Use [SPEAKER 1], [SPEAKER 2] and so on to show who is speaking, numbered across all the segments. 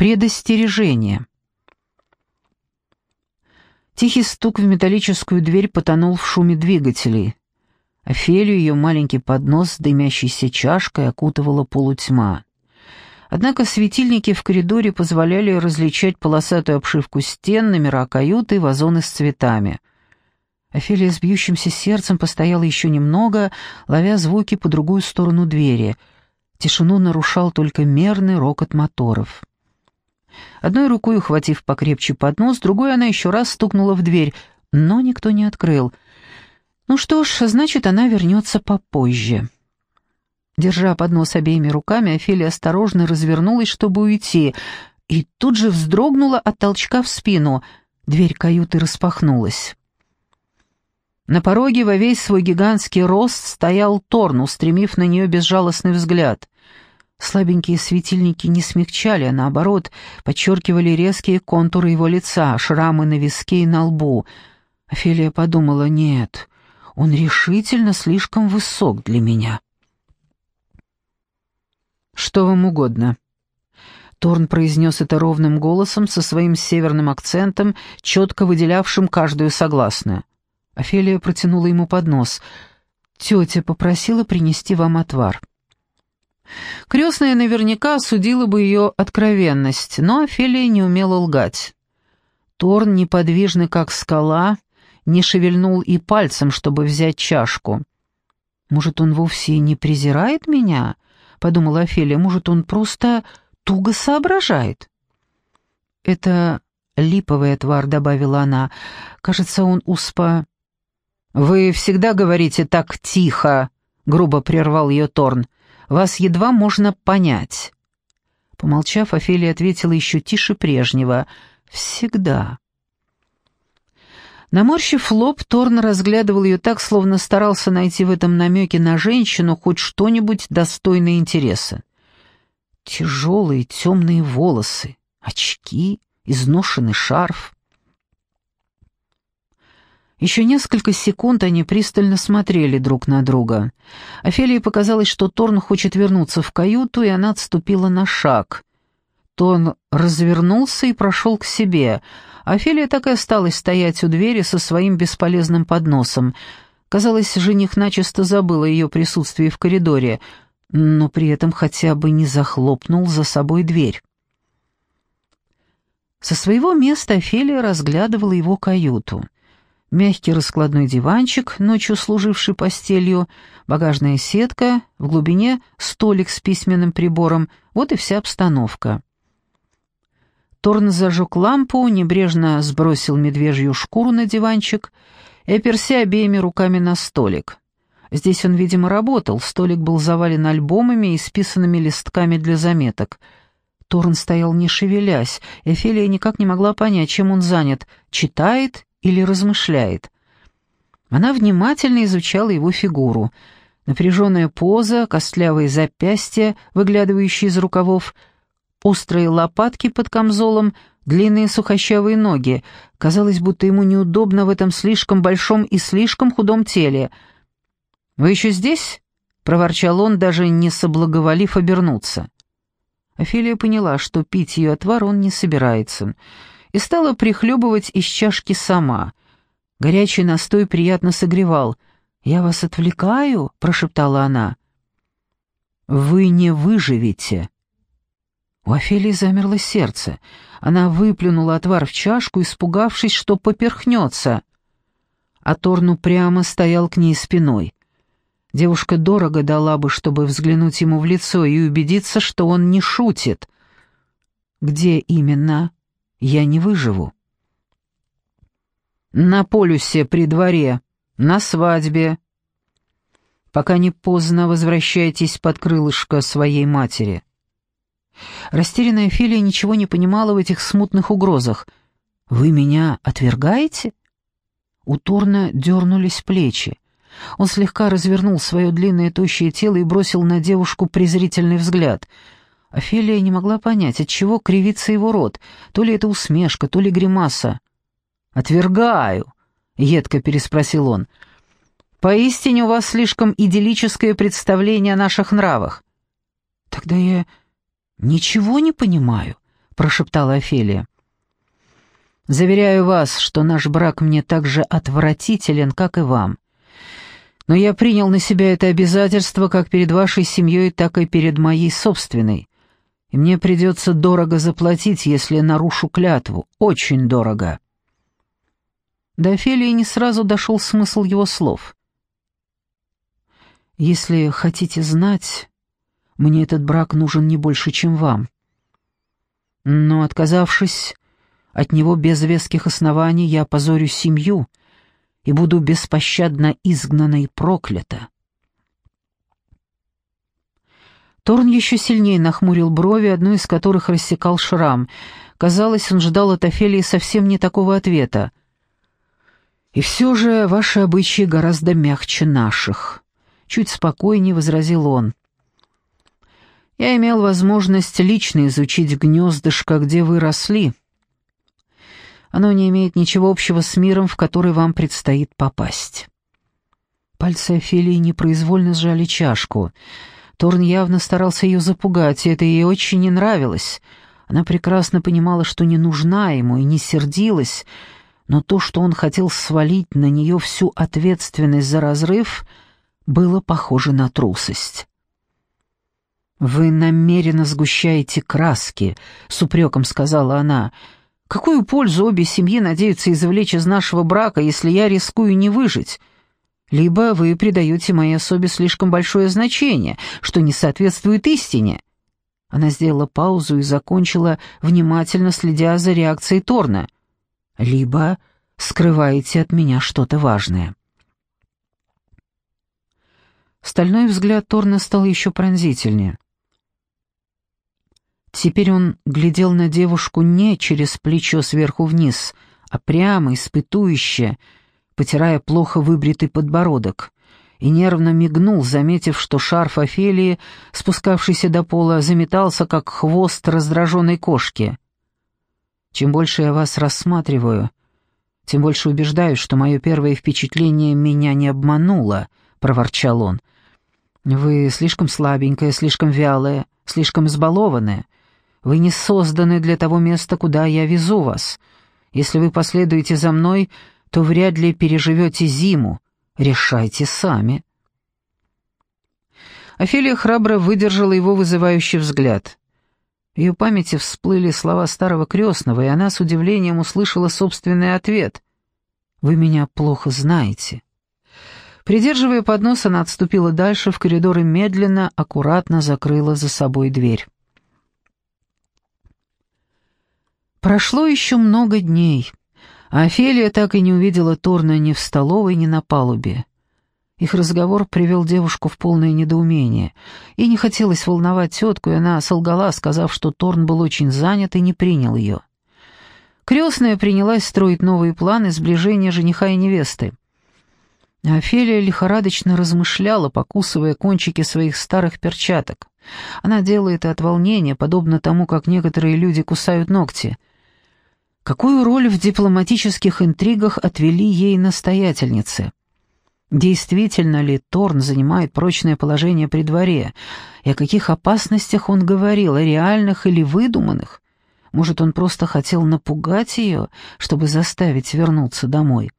[SPEAKER 1] Предостережение. Тихий стук в металлическую дверь потонул в шуме двигателей. Офелию ее маленький поднос с дымящейся чашкой окутывала полутьма. Однако светильники в коридоре позволяли различать полосатую обшивку стен, номера каюты вазоны с цветами. Офелия с бьющимся сердцем постояла еще немного, ловя звуки по другую сторону двери. Тишину нарушал только мерный рокот моторов. Одной рукой ухватив покрепче поднос, другой она еще раз стукнула в дверь, но никто не открыл. Ну что ж, значит, она вернется попозже. Держа поднос обеими руками, Офелия осторожно развернулась, чтобы уйти, и тут же вздрогнула от толчка в спину. Дверь каюты распахнулась. На пороге во весь свой гигантский рост стоял Торн, устремив на нее безжалостный взгляд. Слабенькие светильники не смягчали, а наоборот, подчеркивали резкие контуры его лица, шрамы на виске и на лбу. Офелия подумала, нет, он решительно слишком высок для меня. «Что вам угодно?» Торн произнес это ровным голосом со своим северным акцентом, четко выделявшим каждую согласную. Офелия протянула ему поднос. «Тетя попросила принести вам отвар». Крестная наверняка осудила бы ее откровенность, но Офелия не умела лгать. Торн, неподвижный как скала, не шевельнул и пальцем, чтобы взять чашку. «Может, он вовсе не презирает меня?» — подумала Офелия. «Может, он просто туго соображает?» «Это липовый отвар», — добавила она. «Кажется, он успа...» «Вы всегда говорите так тихо», — грубо прервал ее Торн. Вас едва можно понять». Помолчав, Офелия ответила еще тише прежнего. «Всегда». Наморщив лоб, Торн разглядывал ее так, словно старался найти в этом намеке на женщину хоть что-нибудь достойное интереса. Тяжелые темные волосы, очки, изношенный шарф. Еще несколько секунд они пристально смотрели друг на друга. Офелии показалось, что Торн хочет вернуться в каюту, и она отступила на шаг. Торн развернулся и прошел к себе. Офелия так и осталась стоять у двери со своим бесполезным подносом. Казалось, жених начисто забыл о ее присутствии в коридоре, но при этом хотя бы не захлопнул за собой дверь. Со своего места Офелия разглядывала его каюту — мягкий раскладной диванчик, ночью служивший постелью, багажная сетка, в глубине столик с письменным прибором, вот и вся обстановка. Торн зажег лампу, небрежно сбросил медвежью шкуру на диванчик и оперся обеими руками на столик. Здесь он, видимо, работал, столик был завален альбомами и списанными листками для заметок. Торн стоял не шевелясь, и Офелия никак не могла понять, чем он занят, читает или размышляет. Она внимательно изучала его фигуру. Напряженная поза, костлявые запястья, выглядывающие из рукавов, острые лопатки под камзолом, длинные сухощавые ноги. Казалось, будто ему неудобно в этом слишком большом и слишком худом теле. «Вы еще здесь?» — проворчал он, даже не соблаговолив обернуться. Офелия поняла, что пить ее отвар он не собирается — и стала прихлебывать из чашки сама. Горячий настой приятно согревал. «Я вас отвлекаю?» — прошептала она. «Вы не выживете». У Офелии замерло сердце. Она выплюнула отвар в чашку, испугавшись, что поперхнется. А Торну прямо стоял к ней спиной. Девушка дорого дала бы, чтобы взглянуть ему в лицо и убедиться, что он не шутит. «Где именно?» Я не выживу. На полюсе при дворе, на свадьбе. Пока не поздно, возвращайтесь под крылышко своей матери. Растерянная Филия ничего не понимала в этих смутных угрозах. «Вы меня отвергаете?» У Турна дернулись плечи. Он слегка развернул свое длинное тощее тело и бросил на девушку презрительный взгляд — Офелия не могла понять, от чего кривится его рот, то ли это усмешка, то ли гримаса. «Отвергаю», — едко переспросил он. «Поистине у вас слишком идиллическое представление о наших нравах». «Тогда я ничего не понимаю», —— прошептала Офелия. «Заверяю вас, что наш брак мне так же отвратителен, как и вам. Но я принял на себя это обязательство как перед вашей семьей, так и перед моей собственной. И мне придется дорого заплатить, если нарушу клятву. Очень дорого». До Офелии не сразу дошел смысл его слов. «Если хотите знать, мне этот брак нужен не больше, чем вам. Но, отказавшись от него без веских оснований, я позорю семью и буду беспощадно изгнана и проклята». Торн еще сильнее нахмурил брови, одну из которых рассекал шрам. Казалось, он ждал от Офелии совсем не такого ответа. «И все же ваши обычаи гораздо мягче наших», — чуть спокойнее возразил он. Я имел возможность лично изучить гнездышко, где вы росли. Оно не имеет ничего общего с миром, в который вам предстоит попасть». Пальцы Офелии непроизвольно сжали чашку. Торн явно старался ее запугать, и это ей очень не нравилось. Она прекрасно понимала, что не нужна ему, и не сердилась, но то, что он хотел свалить на нее всю ответственность за разрыв, было похоже на трусость. «Вы намеренно сгущаете краски», — с упреком сказала она. «Какую пользу обе семьи надеются извлечь из нашего брака, если я рискую не выжить? Либо вы придаете моей особе слишком большое значение, что не соответствует истине». Она сделала паузу и закончила, внимательно следя за реакцией Торна. «Либо скрываете от меня что-то важное». Стальной взгляд Торна стал еще пронзительнее. Теперь он глядел на девушку не через плечо сверху вниз, а прямо, испытующе, потирая плохо выбритый подбородок, и нервно мигнул, заметив, что шарф Офелии, спускавшийся до пола, заметался, как хвост раздраженной кошки. «Чем больше я вас рассматриваю, тем больше убеждаюсь, что мое первое впечатление меня не обмануло», — проворчал он. «Вы слишком слабенькая, слишком вялая, слишком избалованная. Вы не созданы для того места, куда я везу вас. Если вы последуете за мной, то вряд ли переживете зиму. Решайте сами». Офелия храбро выдержала его вызывающий взгляд. В ее памяти всплыли слова старого крестного, и она с удивлением услышала собственный ответ. «Вы меня плохо знаете». Придерживая поднос, она отступила дальше в коридор и медленно, аккуратно закрыла за собой дверь. Прошло еще много дней, а Офелия так и не увидела Торна ни в столовой, ни на палубе. Их разговор привел девушку в полное недоумение. И не хотелось волновать тетку, и она солгала, сказав, что Торн был очень занят и не принял ее. Крестная принялась строить новые планы сближения жениха и невесты. Офелия лихорадочно размышляла, покусывая кончики своих старых перчаток. Она делает это от волнения, подобно тому, как некоторые люди кусают ногти — Какую роль в дипломатических интригах отвели ей настоятельницы? Действительно ли Торн занимает прочное положение при дворе? И о каких опасностях он говорил, о реальных или выдуманных? Может, он просто хотел напугать ее, чтобы заставить вернуться домой?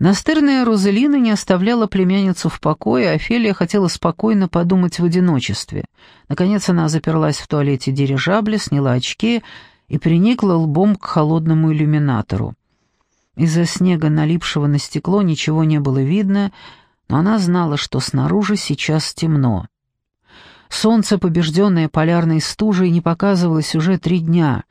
[SPEAKER 1] Настырная Розелина не оставляла племянницу в покое, а Офелия хотела спокойно подумать в одиночестве. Наконец она заперлась в туалете дирижабля, сняла очки и приникла лбом к холодному иллюминатору. Из-за снега, налипшего на стекло, ничего не было видно, но она знала, что снаружи сейчас темно. Солнце, побежденное полярной стужей, не показывалось уже три дня.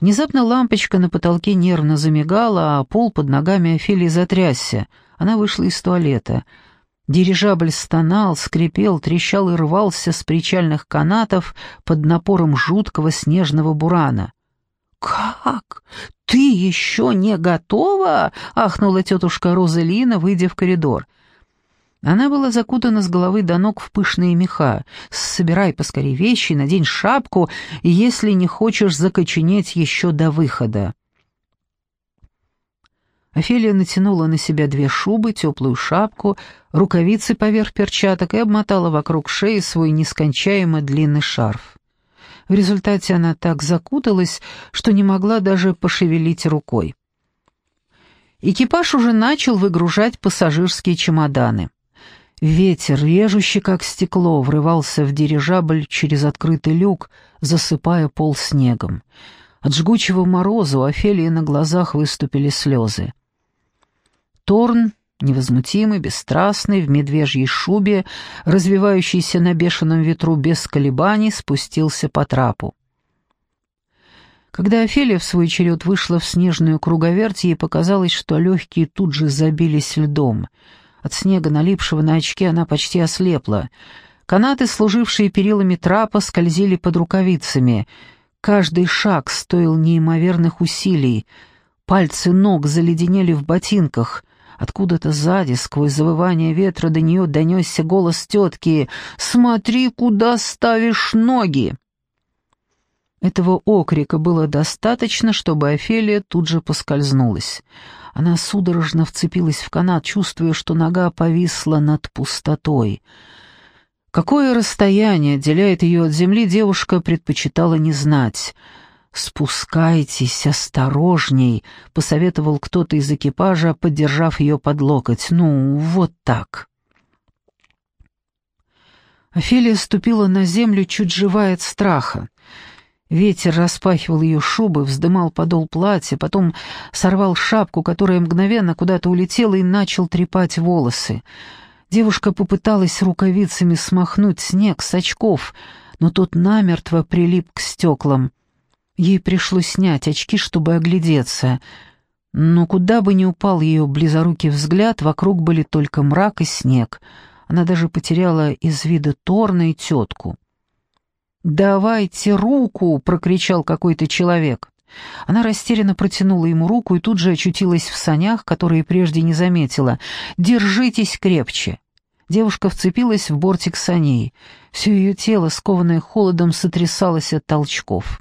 [SPEAKER 1] Внезапно лампочка на потолке нервно замигала, а пол под ногами Офелии затрясся. Она вышла из туалета. Дирижабль стонал, скрипел, трещал и рвался с причальных канатов под напором жуткого снежного бурана. «Как? Ты еще не готова?» — ахнула тетушка Розалина, выйдя в коридор. Она была закутана с головы до ног в пышные меха. «Собирай поскорее вещи, надень шапку, если не хочешь закоченеть еще до выхода». Офелия натянула на себя две шубы, теплую шапку, рукавицы поверх перчаток и обмотала вокруг шеи свой нескончаемо длинный шарф. В результате она так закуталась, что не могла даже пошевелить рукой. Экипаж уже начал выгружать пассажирские чемоданы. Ветер, режущий как стекло, врывался в дирижабль через открытый люк, засыпая пол снегом. От жгучего мороза у Офелии на глазах выступили слезы. Торн, невозмутимый, бесстрастный, в медвежьей шубе, развивающийся на бешеном ветру без колебаний, спустился по трапу. Когда Офелия в свой черед вышла в снежную круговерть, ей показалось, что легкие тут же забились льдом. От снега, налипшего на очки, она почти ослепла. Канаты, служившие перилами трапа, скользили под рукавицами. Каждый шаг стоил неимоверных усилий. Пальцы ног заледенели в ботинках. Откуда-то сзади, сквозь завывание ветра, до нее донесся голос тетки «Смотри, куда ставишь ноги!» Этого окрика было достаточно, чтобы Офелия тут же поскользнулась. Она судорожно вцепилась в канат, чувствуя, что нога повисла над пустотой. Какое расстояние отделяет ее от земли, девушка предпочитала не знать. «Спускайтесь осторожней», — посоветовал кто-то из экипажа, поддержав ее под локоть. «Ну, вот так». Офелия ступила на землю, чуть живая от страха. Ветер распахивал ее шубы, вздымал подол платья, потом сорвал шапку, которая мгновенно куда-то улетела, и начал трепать волосы. Девушка попыталась рукавицами смахнуть снег с очков, но тот намертво прилип к стеклам. Ей пришлось снять очки, чтобы оглядеться. Но куда бы ни упал ее близорукий взгляд, вокруг были только мрак и снег. Она даже потеряла из вида Торна и тетку. «Давайте руку!» — прокричал какой-то человек. Она растерянно протянула ему руку и тут же очутилась в санях, которые прежде не заметила. «Держитесь крепче!» Девушка вцепилась в бортик саней. Все ее тело, скованное холодом, сотрясалось от толчков.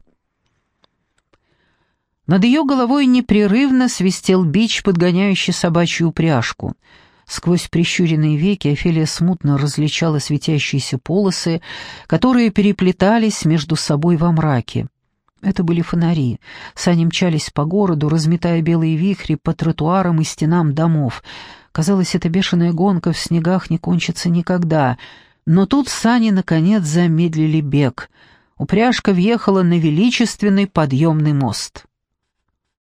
[SPEAKER 1] Над ее головой непрерывно свистел бич, подгоняющий собачью упряжку — Сквозь прищуренные веки Офелия смутно различала светящиеся полосы, которые переплетались между собой во мраке. Это были фонари. Сани мчались по городу, разметая белые вихри по тротуарам и стенам домов. Казалось, эта бешеная гонка в снегах не кончится никогда. Но тут сани, наконец, замедлили бег. Упряжка въехала на величественный подъемный мост.